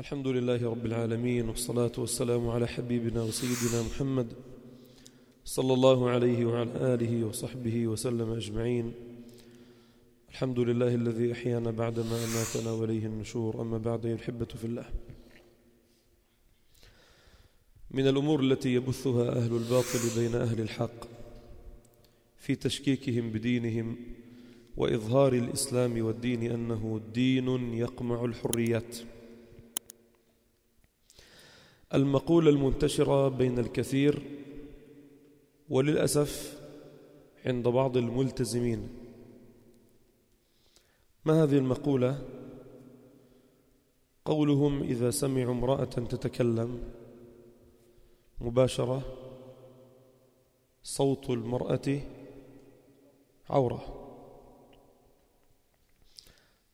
الحمد لله رب العالمين والصلاة والسلام على حبيبنا وسيدنا محمد صلى الله عليه وعلى آله وصحبه وسلم أجمعين. الحمد لله الذي أحيانا بعدما أماتنا وليه النشور أما بعد الحبة في الله. من الأمور التي يبثها أهل الباطل بين أهل الحق في تشكيكهم بدينهم وإظهار الإسلام والدين أنه دين يقمع الحريات. المقولة المنتشرة بين الكثير وللأسف عند بعض الملتزمين. ما هذه المقولة؟ قولهم إذا سمعوا امرأة تتكلم مباشرة صوت المرأة عورة.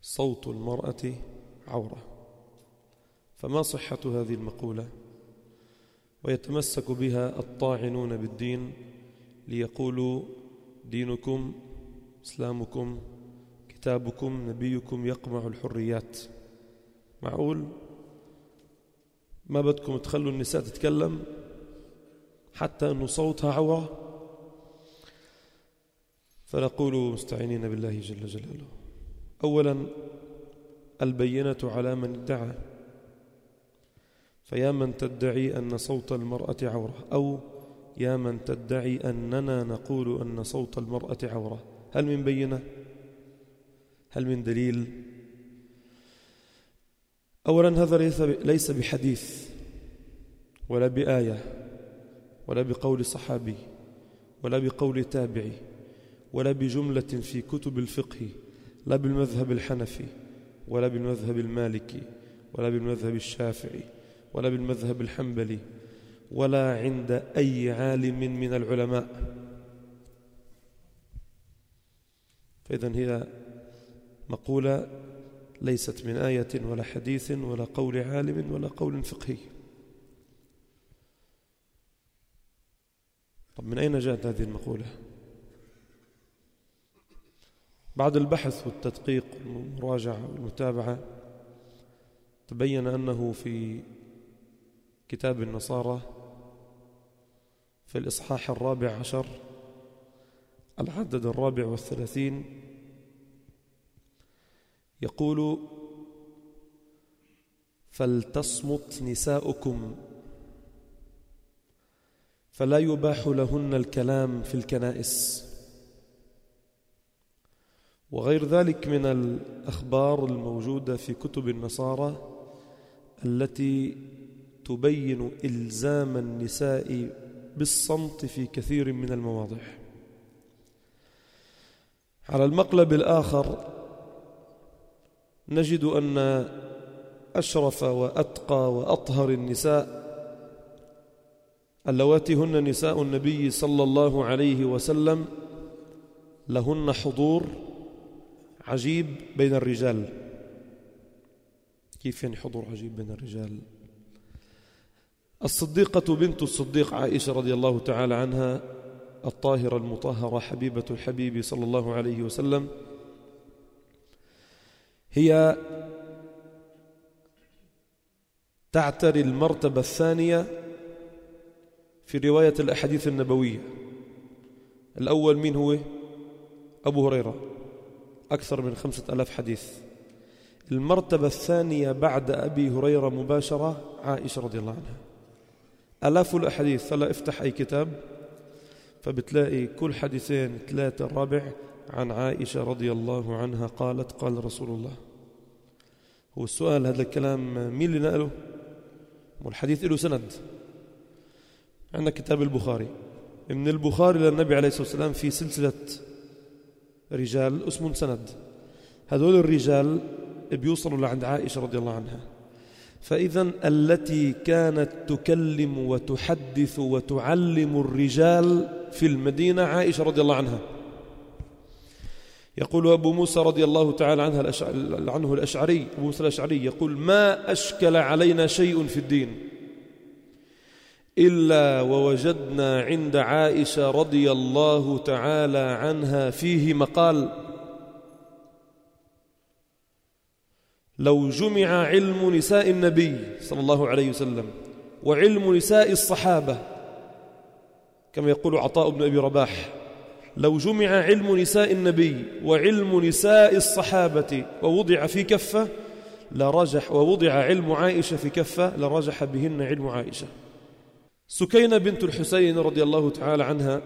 صوت المرأة عورة. فما صحة هذه المقولة؟ ويتمسك بها الطاعنون بالدين ليقولوا دينكم إسلامكم كتابكم نبيكم يقمع الحريات. معقول؟ ما بدكم تخلوا النساء تتكلم حتى أن صوتها عورة فنقول مستعينين بالله جل جلاله. أولا البينة على من ادعى. فيا من تدعي أن صوت المرأة عورة أو يا من تدعي أننا نقول أن صوت المرأة عورة هل من بينة؟ هل من دليل؟ أولا هذا ليس بحديث ولا بآية ولا بقول صحابي ولا بقول تابعي ولا بجملة في كتب الفقه لا بالمذهب الحنفي ولا بالمذهب المالكي ولا بالمذهب الشافعي ولا بالمذهب الحنبلي ولا عند أي عالم من العلماء. فإذا هي مقولة ليست من آية ولا حديث ولا قول عالم ولا قول فقهي. طب من أين جاءت هذه المقولة؟ بعد البحث والتدقيق والمراجعة والمتابعة تبين أنه في كتاب النصارى في الإصحاح الرابع عشر العدد الرابع والثلاثين يقول فلتصمت نساؤكم فلا يباح لهن الكلام في الكنائس. وغير ذلك من الأخبار الموجودة في كتب النصارى التي تبين إلزام النساء بالصمت في كثير من المواضع على المقلب الآخر نجد أن أشرف وأتقى وأطهر النساء اللواتي هن نساء النبي صلى الله عليه وسلم لهن حضور عجيب بين الرجال. كيف يعني حضور عجيب بين الرجال؟ الصديقة بنت الصديق عائشة رضي الله تعالى عنها الطاهرة المطهرة حبيبة الحبيب صلى الله عليه وسلم. هي تعتري المرتبة الثانية في رواية الأحاديث النبوية. الأول مين هو؟ أبو هريرة. أكثر من خمسة ألاف حديث. المرتبة الثانية بعد أبي هريرة مباشرة عائشة رضي الله عنها. ألاف الأحاديث فلا افتح أي كتاب. فبتلاقي كل حديثين ثلاثة الرابع عن عائشة رضي الله عنها قالت قال رسول الله. هو السؤال هذا الكلام مين اللي نقله؟ والحديث له سند. عندنا كتاب البخاري. من البخاري للنبي عليه الصلاة والسلام في سلسلة رجال اسم سند. هذول الرجال بيوصلوا لعند عائشة رضي الله عنها. فإذا التي كانت تكلم وتحدث وتعلم الرجال في المدينة عائشة رضي الله عنها. يقول أبو موسى رضي الله تعالى عنها عنه الأشعري أبو موسى الأشعري يقول ما أشكل علينا شيء في الدين إلا ووجدنا عند عائشة رضي الله تعالى عنها فيه مقال لو جمع علم نساء النبي صلى الله عليه وسلم وعلم نساء الصحابة كما يقول عطاء بن أبي رباح لو جمع علم نساء النبي وعلم نساء الصحابة ووضع في كفة لرجح ووضع علم عائشة في كفة لرجح بهن علم عائشة. سكينة بنت الحسين رضي الله تعالى عنها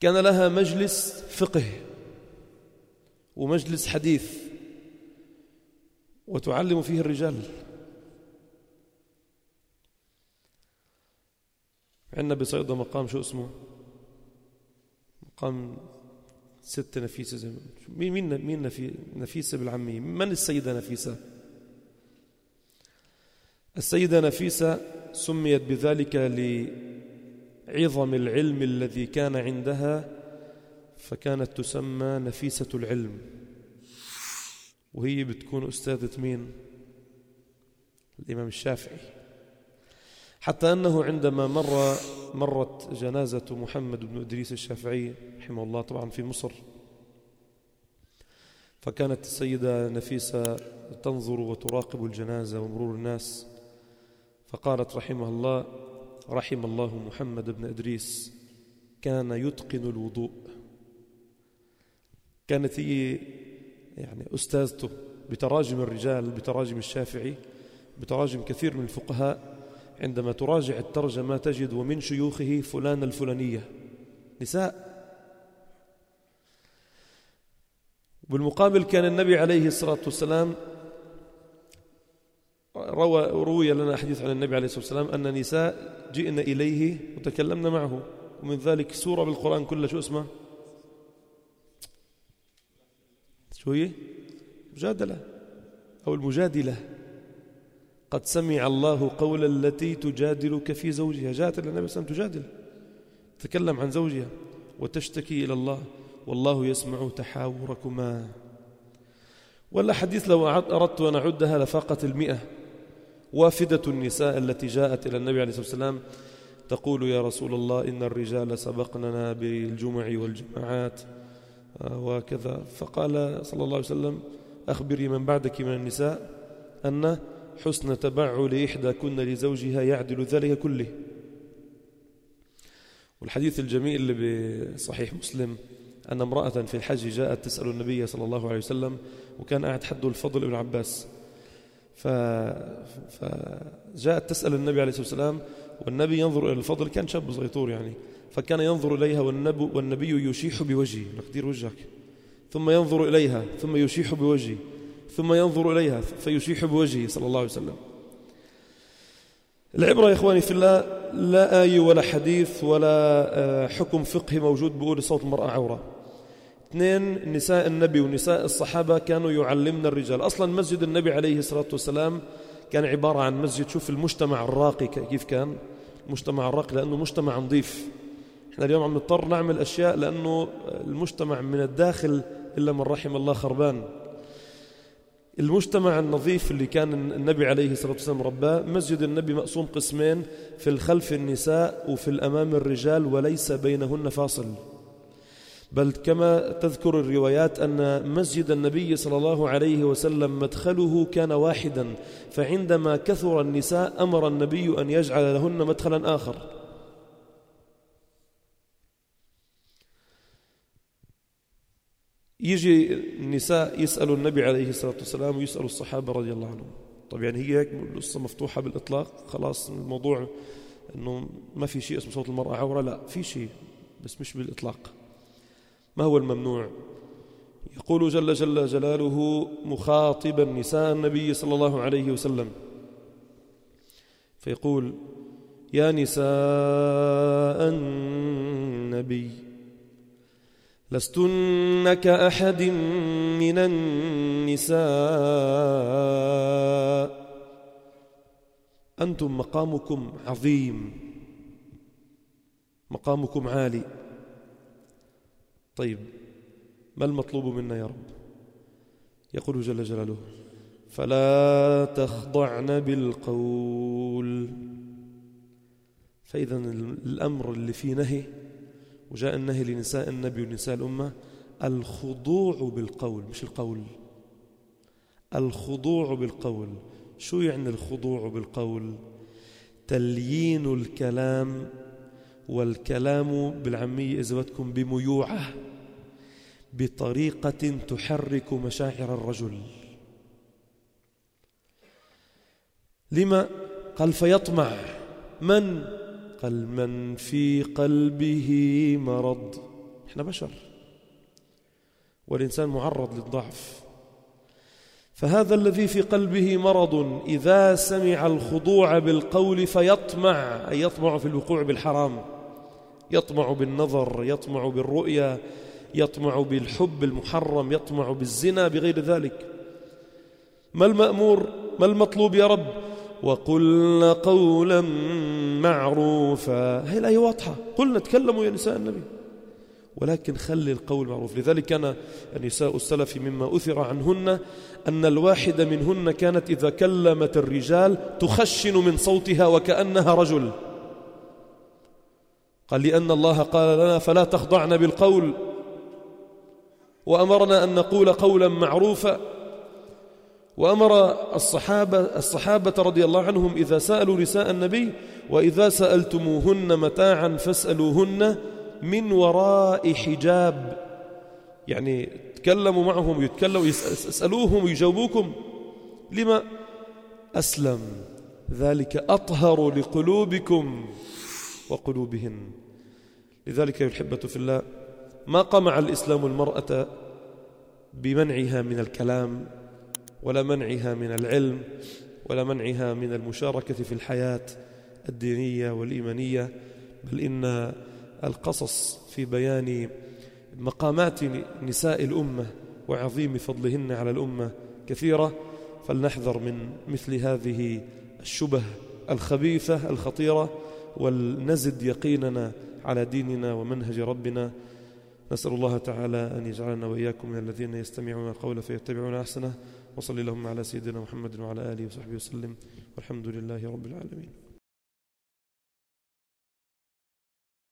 كان لها مجلس فقه. ومجلس حديث وتعلم فيه الرجال. عندنا بصيدا مقام شو اسمه؟ مقام ست نفيسة مين مين مين نفي نفيسة بالعامية؟ من السيدة نفيسة؟ السيدة نفيسة سميت بذلك لعظم العلم الذي كان عندها فكانت تسمى نفيسة العلم. وهي بتكون أستاذة مين؟ الإمام الشافعي. حتى أنه عندما مر مرت جنازة محمد بن إدريس الشافعي رحمه الله طبعا في مصر فكانت السيدة نفيسة تنظر وتراقب الجنازة ومرور الناس فقالت رحمه الله رحم الله محمد بن إدريس كان يتقن الوضوء. كانت هي يعني أستاذته بتراجم الرجال بتراجم الشافعي بتراجم كثير من الفقهاء عندما تراجع الترجمة تجد ومن شيوخه فلان الفلانية. نساء. بالمقابل كان النبي عليه الصلاة والسلام روى روي لنا حديث عن النبي عليه الصلاة والسلام أن نساء جئن إليه وتكلمن معه ومن ذلك سورة بالقرآن كلها شو اسمها؟ شو هي مجادلة أو المجادلة. قد سمع الله قول التي تجادلك في زوجها. جاءت إلى النبي صلى الله عليه وسلم تجادل. تتكلم عن زوجها وتشتكي إلى الله. والله يسمع تحاوركما. ولا حديث لو أردت أن أعدها لفاقة المئة. وافدة النساء التي جاءت إلى النبي عليه الصلاة والسلام تقول يا رسول الله إن الرجال سبقننا بالجمع والجماعات. وكذا فقال صلى الله عليه وسلم أخبري من بعدك من النساء أن حسن تبعل إحدى كن لزوجها يعدل ذلك كله. والحديث الجميل اللي بصحيح مسلم أن امرأة في الحج جاءت تسأل النبي صلى الله عليه وسلم وكان قاعد حده الفضل ابن عباس. ف... فجاءت تسأل النبي عليه الصلاة والسلام والنبي ينظر إلى الفضل كان شاب صغير يعني. فكان ينظر إليها والنبي, والنبي يشيح بوجهه. لك وجهك. ثم ينظر إليها ثم يشيح بوجهه. ثم ينظر إليها فيشيح بوجهه صلى الله عليه وسلم. العبرة يا إخواني في الله لا آية ولا حديث ولا آه، حكم فقهي موجود بقول صوت المرأة عورة. اثنين نساء النبي ونساء الصحابة كانوا يعلمنا الرجال. أصلا مسجد النبي عليه الصلاة والسلام كان عبارة عن مسجد. شوف المجتمع الراقي كيف كان؟ المجتمع الراقي لأنه مجتمع نظيف. إحنا اليوم عم نضطر نعمل أشياء لأنه المجتمع من الداخل إلا من رحم الله خربان. المجتمع النظيف اللي كان النبي عليه الصلاة والسلام رباه مسجد النبي مقسوم قسمين في الخلف النساء وفي الأمام الرجال وليس بينهن فاصل. بل كما تذكر الروايات أن مسجد النبي صلى الله عليه وسلم مدخله كان واحدا فعندما كثر النساء أمر النبي أن يجعل لهن مدخلا آخر. يجي النساء يسألوا النبي عليه الصلاة والسلام ويسألوا الصحابة رضي الله عنهم. طب يعني هي هيك القصة مفتوحة بالإطلاق؟ خلاص الموضوع أنه ما في شيء اسمه صوت المرأة عورة؟ لا في شيء بس مش بالإطلاق. ما هو الممنوع؟ يقول جل جل جلاله مخاطبا نساء النبي صلى الله عليه وسلم. فيقول يا نساء النبي لستن كأحد من النساء. أنتم مقامكم عظيم. مقامكم عالي. طيب ما المطلوب منا يا رب؟ يقول جل جلاله فلا تخضعن بالقول. فإذا الأمر اللي فيه نهي وجاء النهي لنساء النبي ونساء الأمة الخضوع بالقول مش القول. الخضوع بالقول. شو يعني الخضوع بالقول؟ تليين الكلام والكلام بالعامية إذا بدكم بميوعة بطريقة تحرك مشاعر الرجل. لما؟ قال فيطمع. من؟ قال من في قلبه مرض. إحنا بشر والإنسان معرض للضعف. فهذا الذي في قلبه مرض إذا سمع الخضوع بالقول فيطمع أي يطمع في الوقوع بالحرام يطمع بالنظر يطمع بالرؤيا يطمع بالحب المحرم يطمع بالزنا بغير ذلك. ما المأمور؟ ما المطلوب يا رب؟ وقلنا قولا معروفا. هي الآية واضحة. قلنا تكلموا يا نساء النبي. ولكن خلي القول معروف. لذلك كان النساء السلف مما أثر عنهن أن الواحدة منهن كانت إذا كلمت الرجال تخشن من صوتها وكأنها رجل. قال لأن الله قال لنا فلا تخضعن بالقول. وأمرنا أن نقول قولا معروفا. وأمر الصحابة, الصحابة رضي الله عنهم إذا سألوا نساء النبي وإذا سألتموهن متاعا فاسألوهن من وراء حجاب. يعني تكلموا معهم يتكلموا يسألوهم ويجاوبوكم لما؟ أسلم. ذلك أطهر لقلوبكم وقلوبهن. لذلك يحبة في الله ما قمع الإسلام المرأة بمنعها من الكلام؟ ولا منعها من العلم ولا منعها من المشاركة في الحياة الدينية والإيمانية بل إن القصص في بيان مقامات نساء الأمة وعظيم فضلهن على الأمة كثيرة فلنحذر من مثل هذه الشبه الخبيثة الخطيرة ولنزد يقيننا على ديننا ومنهج ربنا. نسأل الله تعالى أن يجعلنا وإياكم من الذين يستمعون القول فيتبعون أحسنه وصلي اللهم على سيدنا محمد وعلى آله وصحبه وسلم والحمد لله رب العالمين.